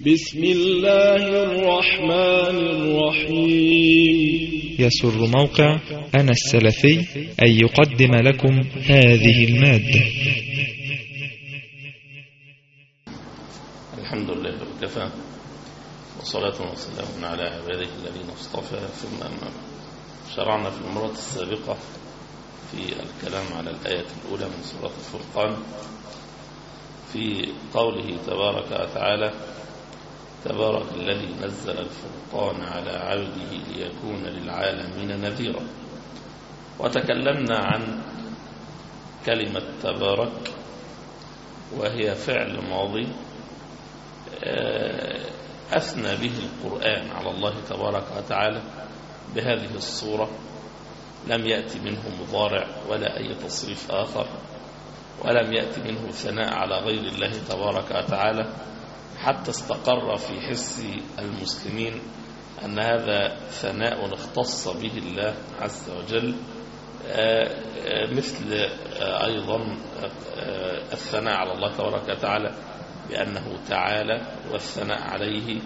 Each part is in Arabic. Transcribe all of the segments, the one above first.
بسم الله الرحمن الرحيم. يسر موقع أنا السلفي أن يقدم لكم هذه المادة. الحمد لله وكفى وصلاة وسلام على عباده الذين اصطفى ثم أما. شرعنا في المرة السابقة في الكلام على الآية الأولى من سورة الفرقان في قوله تبارك وتعالى تبارك الذي نزل الفرقان على عبده ليكون للعالمين نذيرا. وتكلمنا عن كلمة تبارك وهي فعل ماضي أثنى به القرآن على الله تبارك وتعالى بهذه الصورة. لم يأتي منه مضارع ولا أي تصريف آخر ولم يأتي منه ثناء على غير الله تبارك وتعالى. حتى استقر في حس المسلمين أن هذا ثناء اختص به الله عز وجل مثل أيضا الثناء على الله تبارك وتعالى بأنه تعالى والثناء عليه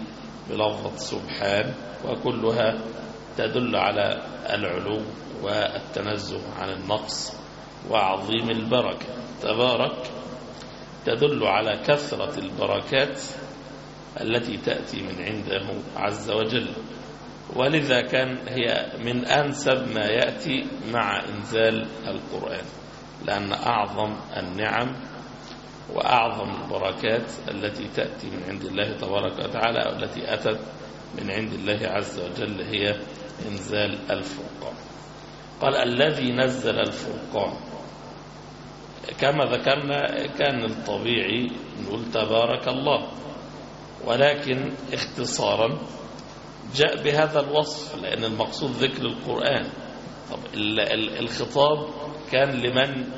بلفظة سبحان وكلها تدل على العلو والتنزه عن النقص وعظيم البركة. تبارك تدل على كثرة البركات التي تأتي من عنده عز وجل. ولذا كان هي من أنسب ما يأتي مع إنزال القرآن لأن أعظم النعم وأعظم البركات التي تأتي من عند الله تبارك وتعالى أو التي أتت من عند الله عز وجل هي إنزال الفرقان. قال الذي نزل الفرقان. كما ذكرنا كان الطبيعي نقول تبارك الله. ولكن اختصارا جاء بهذا الوصف لأن المقصود ذكر القرآن. طب الخطاب كان لمن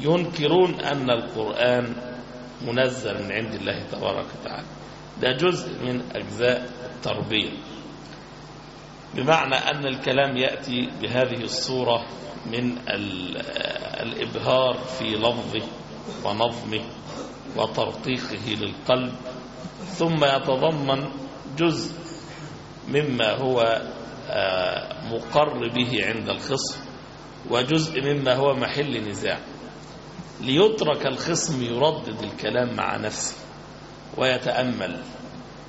ينكرون أن القرآن منزل من عند الله تبارك وتعالى. ده جزء من أجزاء التربية. بمعنى أن الكلام يأتي بهذه الصورة من الإبهار في لفظه ونظمه وترقيقه للقلب ثم يتضمن جزء مما هو مقر به عند الخصم وجزء مما هو محل نزاع. ليترك الخصم يردد الكلام مع نفسه ويتأمل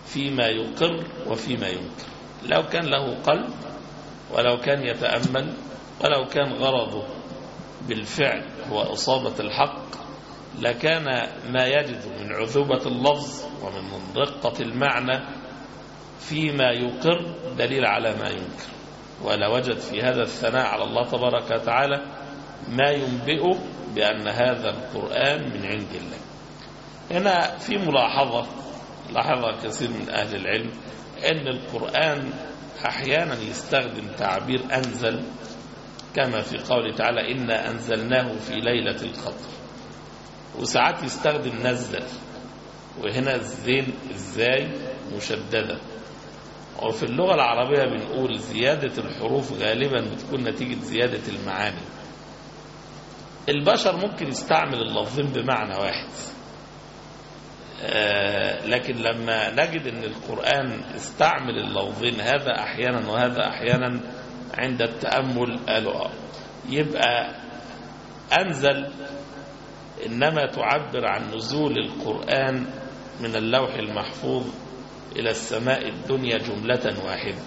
فيما يقر وفيما ينكر. لو كان له قلب ولو كان يتأمل ولو كان غرضه بالفعل هو إصابة الحق لكان ما يجد من عذوبة اللفظ ومن رقة المعنى فيما يقر دليل على ما ينكر. ولا وجد في هذا الثناء على الله تبارك وتعالى ما ينبئه بأن هذا القرآن من عند الله. هنا في ملاحظة لاحظها كثير من أهل العلم أن القرآن أحيانا يستخدم تعبير أنزل كما في قوله تعالى إنا أنزلناه في ليلة القدر. وساعات يستخدم نزل وهنا الزين إزاي مشددة. وفي اللغة العربية بنقول زيادة الحروف غالبا بتكون نتيجة زيادة المعاني. البشر ممكن يستعمل اللفظين بمعنى واحد. آه لكن لما نجد إن القرآن استعمل اللفظين هذا أحيانا وهذا أحيانا عند التأمل قالوا آه يبقى أنزل إنما تعبر عن نزول القرآن من اللوح المحفوظ إلى السماء الدنيا جملة واحدة.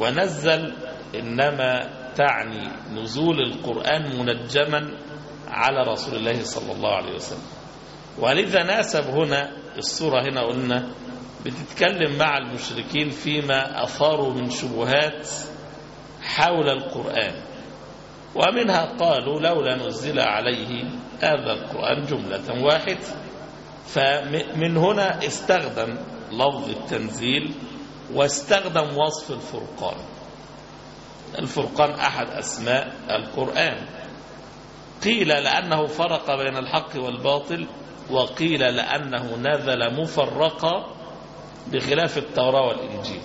ونزل إنما تعني نزول القرآن منجما على رسول الله صلى الله عليه وسلم. ولذا ناسب هنا الصورة هنا قلنا بتتكلم مع المشركين فيما أثاروا من شبهات حول القرآن. ومنها قالوا لولا نزل عليه هذا القرآن جملة واحدة فمن هنا استخدم لفظ التنزيل واستخدم وصف الفرقان. الفرقان أحد أسماء القرآن. قيل لأنه فرق بين الحق والباطل وقيل لأنه نزل مفرقا بخلاف التوراة والإنجيل.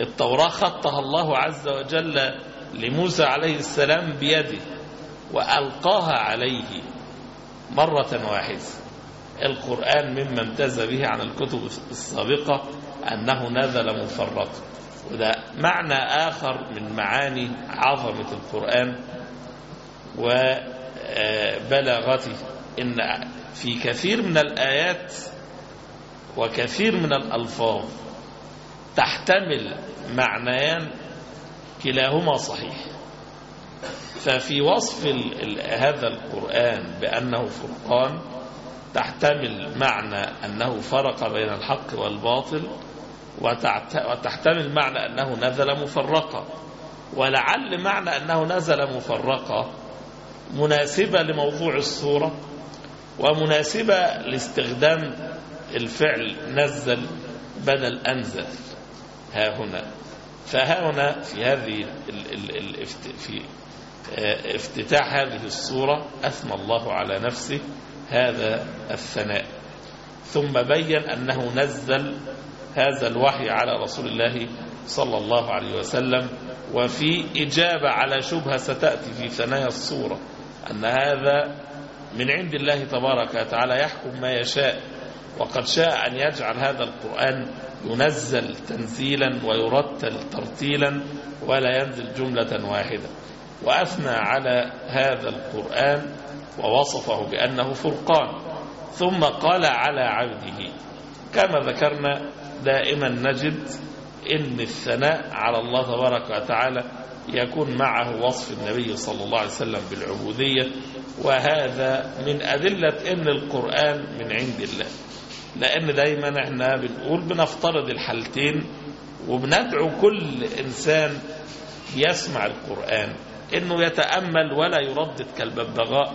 التوراة خطها الله عز وجل لموسى عليه السلام بيده وألقاها عليه مرة واحدة القرآن مما امتاز به عن الكتب السابقة أنه نزل مفرقا وده معنى آخر من معاني عظمة القرآن وبلاغته. إن في كثير من الآيات وكثير من الألفاظ تحتمل معنيان كلاهما صحيح. ففي وصف هذا القرآن بأنه فرقان تحتمل معنى أنه فرق بين الحق والباطل وتحتمل معنى أنه نزل مفرقا. ولعل معنى أنه نزل مفرقا مناسبة لموضوع الصورة ومناسبة لاستخدام الفعل نزل بدل أنزل. ها هنا. فها هنا في هذه في افتتاح هذه الصورة أثنى الله على نفسه هذا الثناء. ثم بين أنه نزل هذا الوحي على رسول الله صلى الله عليه وسلم وفي إجابة على شبهة ستأتي في ثنايا الصورة أن هذا من عند الله تبارك وتعالى يحكم ما يشاء وقد شاء أن يجعل هذا القرآن ينزل تنزيلا ويرتل ترتيلا ولا ينزل جملة واحدة. وأثنى على هذا القرآن ووصفه بأنه فرقان. ثم قال على عبده كما ذكرنا دائما نجد إن الثناء على الله تبارك وتعالى يكون معه وصف النبي صلى الله عليه وسلم بالعبودية. وهذا من أدلة أن القرآن من عند الله. لأن دايما إحنا بنقول بنفترض الحالتين وبندعو كل إنسان يسمع القرآن انه يتأمل ولا يردد كالببغاء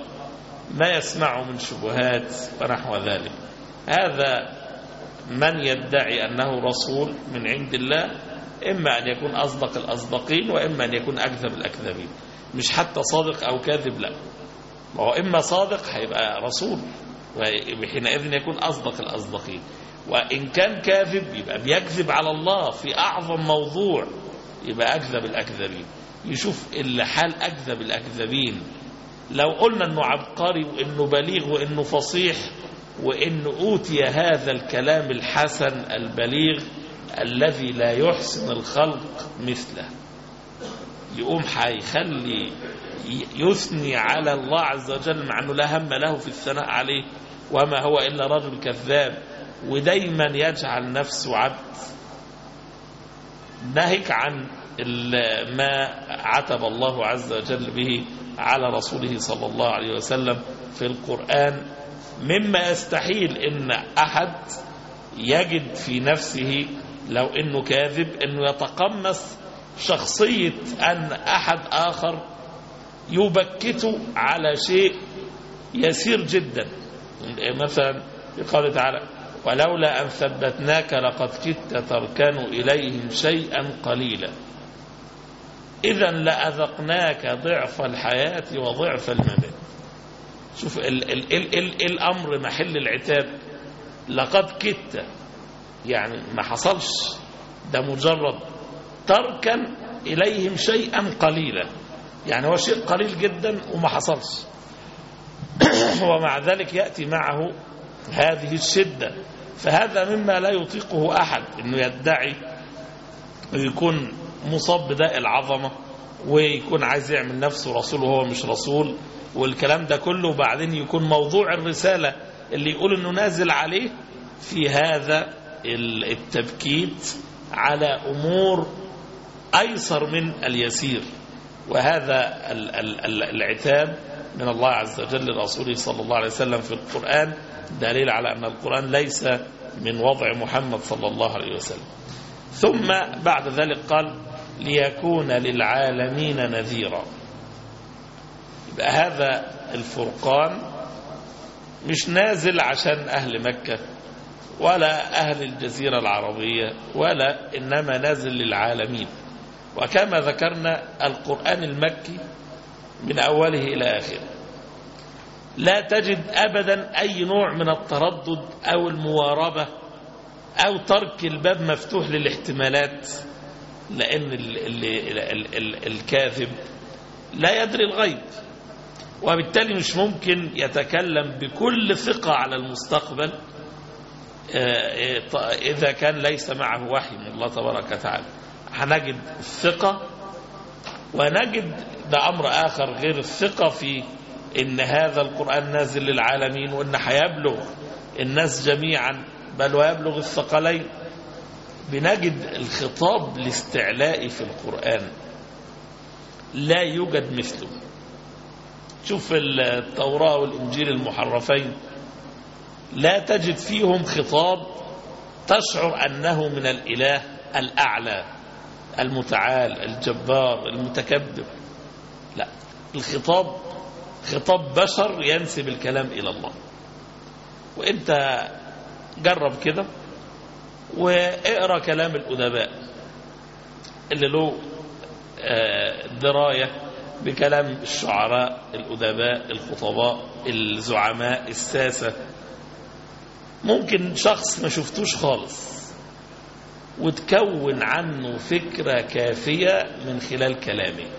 ما يسمعه من شبهات ونحو ذلك. هذا من يدعي أنه رسول من عند الله إما أن يكون أصدق الأصدقين وإما أن يكون أكذب الأكذبين. مش حتى صادق أو كاذب لا. وهو إما صادق هيبقى رسول. وحينئذ يكون أصدق الأصدقين. وإن كان كاذب يبقى بيكذب على الله في أعظم موضوع يبقى أكذب الأكذبين. يشوف اللي حال أكذب الأكذبين. لو قلنا أنه عبقري وأنه بليغ وأنه فصيح وأنه أوتي هذا الكلام الحسن البليغ الذي لا يحسن الخلق مثله يقوم هيخلي يثني على الله عز وجل مع أنه لا هم له في الثناء عليه وما هو إلا رجل كذاب ودايما يجعل نفسه عبد. ناهك عن ما عتب الله عز وجل به على رسوله صلى الله عليه وسلم في القرآن مما يستحيل إن أحد يجد في نفسه لو إنه كاذب إنه يتقمص شخصية أن أحد آخر يبكته على شيء يسير جدا. مثلا قال تعالى ولولا أن ثبتناك لقد كدت تركن إليهم شيئا قليلا. إذا لأذقناك ضعف الحياة وضعف الممات. شوف ال ال ال ال الأمر محل العتاب. لقد كدت يعني ما حصلش. ده مجرد تركا إليهم شيئا قليلا. يعني هو شيء قليل جدا وما حصلش. ومع ذلك يأتي معه هذه الشدة. فهذا مما لا يطيقه أحد أنه يدعي ويكون مصاب بداء العظمة ويكون عايز يعمل نفسه رسول وهو مش رسول والكلام ده كله. وبعدين يكون موضوع الرسالة اللي يقول إنه نازل عليه في هذا التبكيت على أمور أيسر من اليسير. وهذا العتاب من الله عز وجل لرسوله صلى الله عليه وسلم في القرآن دليل على أن القرآن ليس من وضع محمد صلى الله عليه وسلم. ثم بعد ذلك قال ليكون للعالمين نذيرا. يبقى هذا الفرقان مش نازل عشان أهل مكة ولا أهل الجزيرة العربية ولا إنما نازل للعالمين. وكما ذكرنا القرآن المكي من أوله إلى آخره. لا تجد أبدا أي نوع من التردد أو المواربة أو ترك الباب مفتوح للاحتمالات لأن ال ال ال ال ال الكاذب لا يدري الغيب وبالتالي مش ممكن يتكلم بكل ثقة على المستقبل. إذا كان ليس معه وحي من الله تبارك وتعالى هنجد الثقة ونجد ده أمر آخر غير الثقة في إن هذا القرآن نازل للعالمين وإن هيبلغ الناس جميعا بل ويبلغ الثقلين. بنجد الخطاب الاستعلائي في القرآن. لا يوجد مثله. شوف التوراة والإنجيل المحرفين. لا تجد فيهم خطاب تشعر أنه من الإله الأعلى المتعال الجبار المتكبر. لا الخطاب خطاب بشر ينسب الكلام إلى الله. وإنت جرب كده واقرأ كلام الأدباء اللي له دراية بكلام الشعراء الأدباء الخطباء الزعماء الساسة. ممكن شخص ما شفتوش خالص وتكون عنه فكرة كافية من خلال كلامه.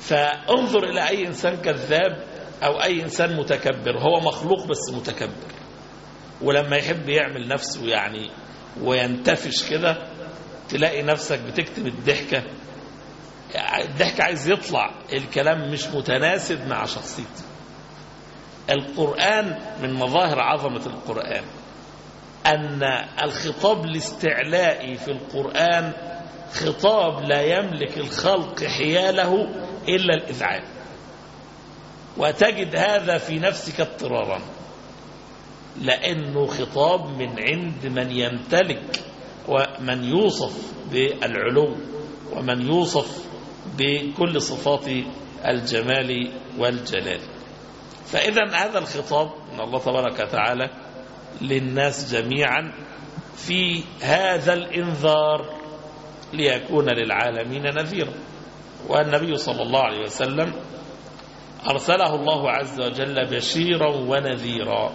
فانظر إلى أي إنسان كذاب أو أي إنسان متكبر. هو مخلوق بس متكبر. ولما يحب يعمل نفسه يعني وينتفش كده تلاقي نفسك بتكتب الضحكة. الضحكة عايز يطلع. الكلام مش متناسب مع شخصيته. القرآن من مظاهر عظمة القرآن. أن الخطاب الاستعلائي في القرآن خطاب لا يملك الخلق حياله إلا الإذعان وتجد هذا في نفسك اضطرارا. لأنه خطاب من عند من يمتلك ومن يوصف بالعلو ومن يوصف بكل صفات الجمال والجلال. فإذا هذا الخطاب من الله تبارك وتعالى للناس جميعا في هذا الإنذار ليكون للعالمين نذيرا. والنبي صلى الله عليه وسلم أرسله الله عز وجل بشيرا ونذيرا.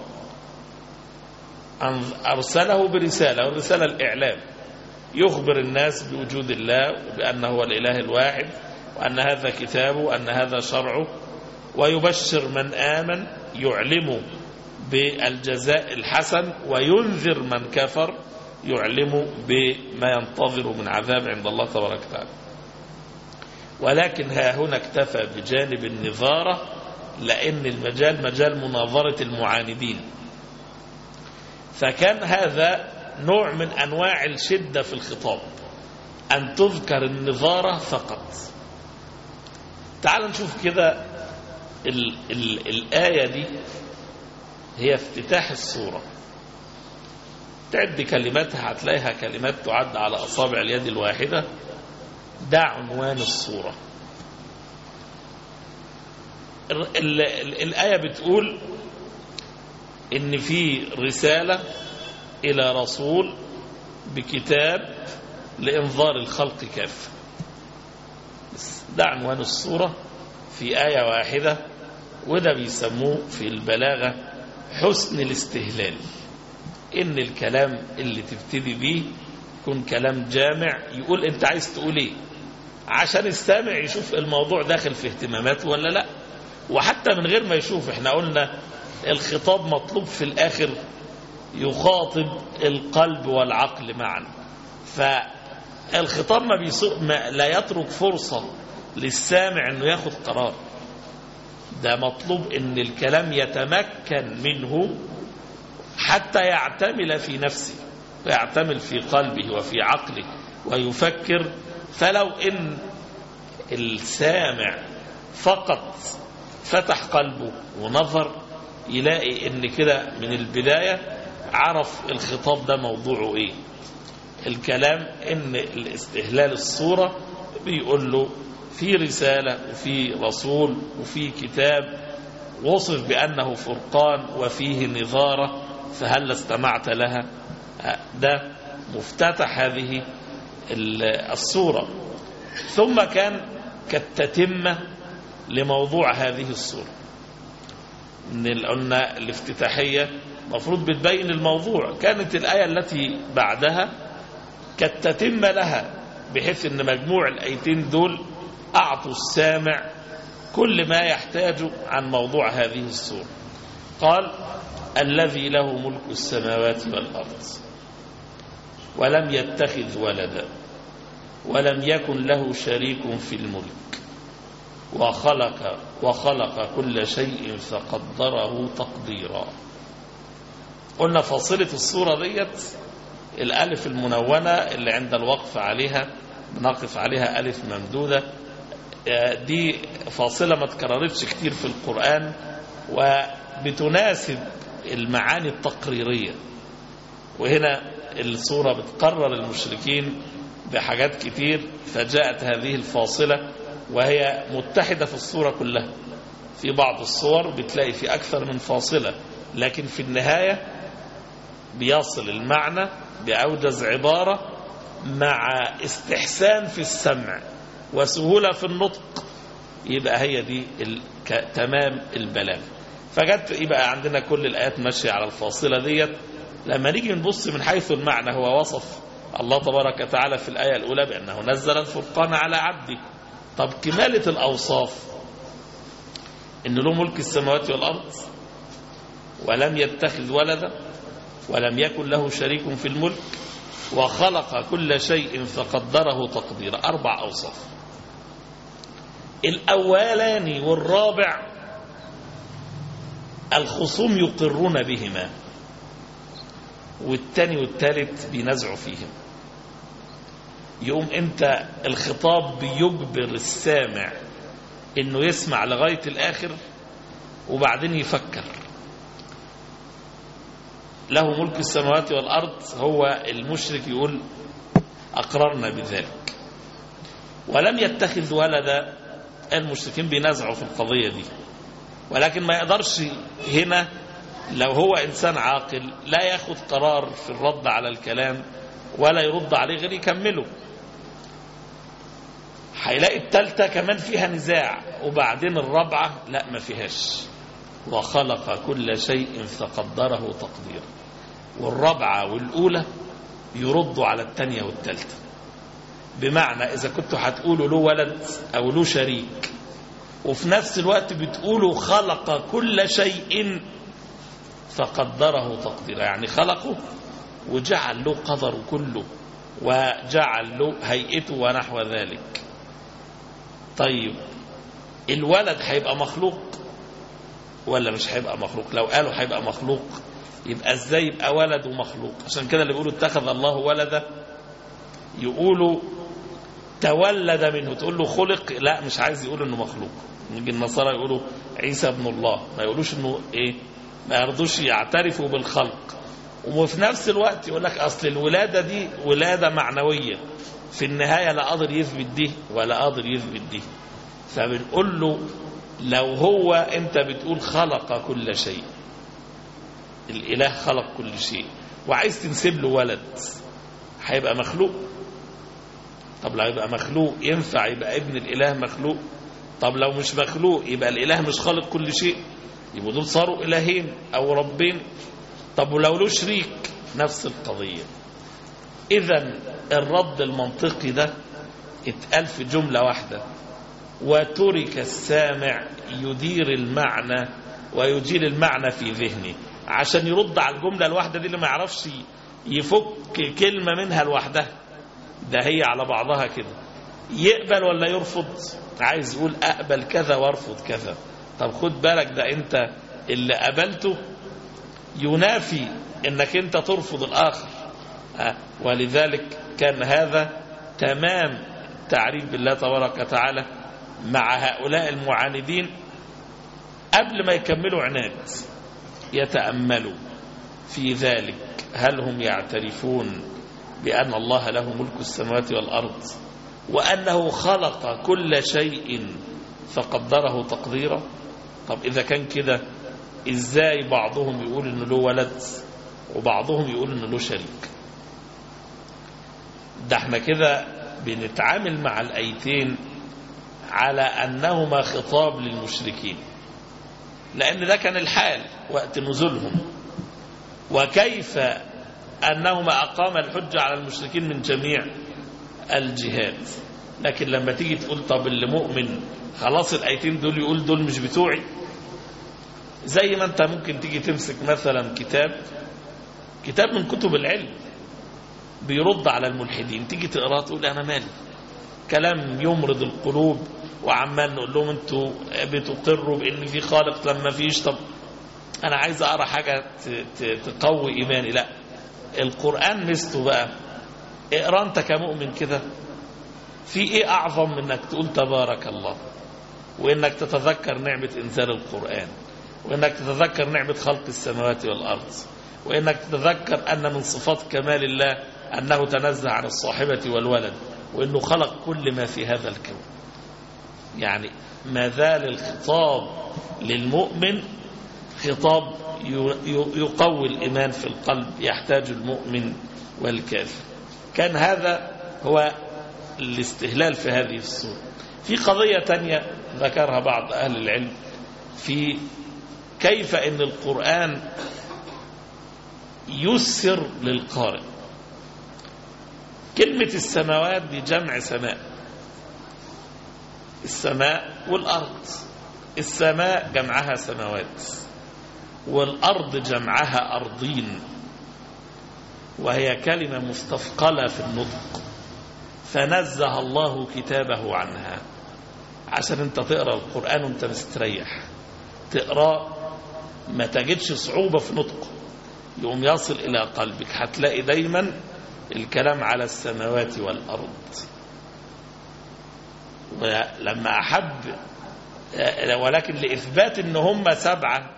أرسله برسالة والرسالة الإعلام. يخبر الناس بوجود الله وبأنه هو الإله الواحد وأن هذا كتابه وأن هذا شرعه ويبشر من آمن يعلم بالجزاء الحسن وينذر من كفر يعلم بما ينتظر من عذاب عند الله تبارك وتعالى. ولكن ها هنا اكتفى بجانب النظارة لأن المجال مجال مناظرة المعاندين. فكان هذا نوع من أنواع الشدة في الخطاب أن تذكر النظارة فقط. تعال نشوف كده ال ال الآية دي هي افتتاح الصورة. تعد كلماتها هتلاقيها كلمات تعد على أصابع اليد الواحدة. ده عنوان الصورة. ال ال الآية بتقول إن في رسالة إلى رسول بكتاب لإنظار الخلق كافة. ده عنوان الصورة. في آية واحدة وده بيسموه في البلاغة حسن الاستهلال. إن الكلام اللي تبتدي بيه يكون كلام جامع يقول أنت عايز تقول إيه؟ عشان السامع يشوف الموضوع داخل في اهتماماته ولا لأ؟ وحتى من غير ما يشوف إحنا قلنا الخطاب مطلوب في الآخر يخاطب القلب والعقل معا. فالخطاب ما, ما لا يترك فرصة للسامع إنه ياخد قرار. ده مطلوب إن الكلام يتمكن منه حتى يعتمل في نفسه ويعتمل في قلبه وفي عقله ويفكر. فلو إن السامع فقط فتح قلبه ونظر يلاقي إن كده من البداية عرف الخطاب ده موضوعه إيه. الكلام إن الاستهلال الصورة بيقول له في رسالة وفي رسول وفي كتاب وصف بأنه فرقان وفيه نظارة فهل استمعت لها؟ ده مفتتح هذه الصورة. ثم كان كالتتمة لموضوع هذه الصورة. ان قلنا الافتتاحية مفروض بتبين الموضوع. كانت الآية التي بعدها كالتتمة لها بحيث إن مجموع الآيتين دول أعطوا السامع كل ما يحتاج عن موضوع هذه السورة. قال الذي له ملك السماوات والأرض ولم يتخذ ولدا ولم يكن له شريك في الملك وخلق وخلق كل شيء فقدره تقديرا. قلنا فاصلة الصورة ديت الألف المنونة اللي عند الوقف عليها بنقف عليها ألف ممدودة. دي فاصلة ما تكررتش كتير في القرآن وبتناسب المعاني التقريرية. وهنا الصورة بتقرر المشركين بحاجات كتير فجاءت هذه الفاصلة وهي متحدة في الصورة كلها. في بعض الصور بتلاقي في أكثر من فاصلة لكن في النهاية بيصل المعنى بأوجز عبارة مع استحسان في السمع. وسهولة في النطق يبقى هي دي تمام البلاغ. فجت يبقى عندنا كل الآيات ماشية على الفاصلة ديت. لما نيجي نبص من حيث المعنى هو وصف الله تبارك وتعالى في الآية الأولى بأنه نزل الفرقان على عبده. طب كمالة الأوصاف؟ إن له ملك السماوات والأرض ولم يتخذ ولدا ولم يكن له شريك في الملك وخلق كل شيء فقدره تقديرا. أربع أوصاف. الأولاني والرابع الخصوم يقرون بهما والتاني والتالت بينزعوا فيهم. يقوم انت الخطاب بيجبر السامع إنه يسمع لغاية الآخر وبعدين يفكر. له ملك السماوات والأرض هو المشرك يقول أقررنا بذلك. ولم يتخذ ولدا المشركين بينازعوا في القضية دي. ولكن ما يقدرش هنا لو هو إنسان عاقل لا ياخد قرار في الرد على الكلام ولا يرد عليه غير يكمله. هيلاقي التالتة كمان فيها نزاع وبعدين الرابعة لا ما فيهاش. وخلق كل شيء فقدره تقديرا. والرابعة والأولى يردوا على التانية والتالتة بمعنى إذا كنتوا هتقولوا له ولد أو له شريك وفي نفس الوقت بتقولوا خلق كل شيء فقدره تقديرا يعني خلقه وجعل له قدره كله وجعل له هيئته ونحو ذلك. طيب الولد هيبقى مخلوق ولا مش هيبقى مخلوق؟ لو قالوا هيبقى مخلوق يبقى إزاي يبقى ولد ومخلوق؟ عشان كده اللي بيقولوا اتخذ الله ولدا يقولوا تولد منه. تقول له خلق لا مش عايز يقول إنه مخلوق. يجي النصارى يقولوا عيسى ابن الله. ما يقولوش إنه إيه؟ ما يرضوش يعترفوا بالخلق. وفي نفس الوقت يقول لك أصل الولادة دي ولادة معنوية. في النهاية لا قادر يثبت دي ولا قادر يثبت دي. فبنقول له لو هو أنت بتقول خلق كل شيء. الإله خلق كل شيء. وعايز تنسب له ولد هيبقى مخلوق. طب لو يبقى مخلوق ينفع يبقى ابن الإله مخلوق؟ طب لو مش مخلوق يبقى الإله مش خالق كل شيء. يبقوا دول صاروا إلهين أو ربين. طب ولو له شريك نفس القضية. اذا الرد المنطقي ده اتقال في جملة واحدة. وترك السامع يدير المعنى ويجيل المعنى في ذهنه. عشان يرد على الجملة الواحدة دي اللي ما يعرفش يفك كلمة منها لوحدها. ده هي على بعضها كده. يقبل ولا يرفض؟ عايز يقول أقبل كذا وأرفض كذا. طب خد بالك ده أنت اللي قبلته ينافي إنك أنت ترفض الآخر. أه ولذلك كان هذا تمام تعريف بالله تبارك وتعالى مع هؤلاء المعاندين قبل ما يكملوا عناد. يتأملوا في ذلك. هل هم يعترفون؟ بأن الله له ملك السماوات والأرض وأنه خلق كل شيء فقدره تقديرا. طب إذا كان كده إزاي بعضهم يقول إنه له ولد وبعضهم يقول إنه له شريك؟ ده إحنا كده بنتعامل مع الأيتين على أنهما خطاب للمشركين لأن ده كان الحال وقت نزولهم. وكيف أنهما أقام الحجة على المشركين من جميع الجهات. لكن لما تيجي تقول طب اللي مؤمن خلاص الآيتين دول يقول دول مش بتوعي. زي ما أنت ممكن تيجي تمسك مثلا كتاب كتاب من كتب العلم بيرد على الملحدين. تيجي تقرأه تقول أنا مالي؟ كلام يمرض القلوب وعمال نقول لهم أنتوا بتقروا بإن في خالق لما فيش. طب أنا عايز أقرأ حاجة تقوي إيماني. لا القرآن مستو بقى. اقرأ انت كمؤمن كده. في إيه اعظم من انك تقول تبارك الله؟ وانك تتذكر نعمة انزال القرآن. وانك تتذكر نعمة خلق السماوات والأرض. وانك تتذكر ان من صفات كمال الله انه تنزه عن الصاحبة والولد. وانه خلق كل ما في هذا الكون. يعني ما زال الخطاب للمؤمن خطاب يقوي الإيمان في القلب يحتاج المؤمن والكافر. كان هذا هو الاستهلال في هذه الصورة. في قضية تانية ذكرها بعض أهل العلم في كيف أن القرآن يسر للقارئ. كلمة السماوات دي جمع سماء. السماء والأرض. السماء جمعها سماوات. والأرض جمعها أرضين وهي كلمة مستثقلة في النطق. فنزه الله كتابه عنها. عشان انت تقرأ القرآن وانت مستريح. تقرأ ما تجدش صعوبة في نطقه. يقوم يصل إلى قلبك هتلاقي دايما الكلام على السماوات والأرض. ولما أحب ولكن لإثبات أن هم سبعة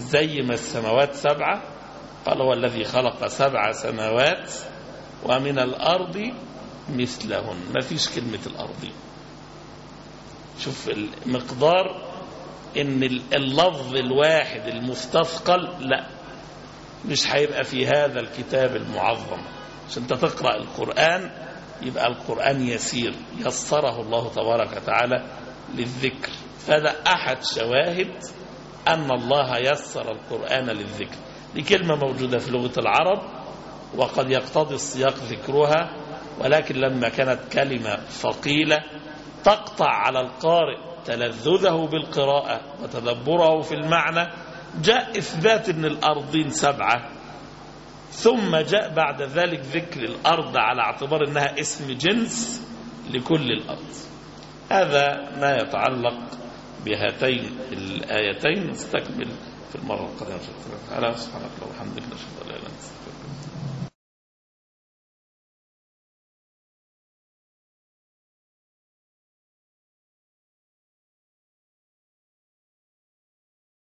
زي ما السماوات سبعة قال هو الذي خلق سبع سماوات ومن الأرض مثلهن. ما فيش كلمة الأرض. شوف المقدار إن اللفظ الواحد المستثقل لا. مش هيبقى في هذا الكتاب المعظم. عشان أنت تقرأ القرآن يبقى القرآن يسير. يسره الله تبارك وتعالى للذكر. فهذا أحد شواهد أن الله يسر القرآن للذكر. دي كلمة موجودة في لغة العرب وقد يقتضي السياق ذكرها ولكن لما كانت كلمة ثقيلة تقطع على القارئ تلذذه بالقراءة وتدبره في المعنى جاء إثبات أن الأرضين سبعة ثم جاء بعد ذلك ذكر الأرض على اعتبار أنها اسم جنس لكل الأرض. هذا ما يتعلق بهاتين الآيتين نستكمل في المرة القادمة. تعالى سبحانك اللهم وبحمدك نشهد أن لا إله إلا أنت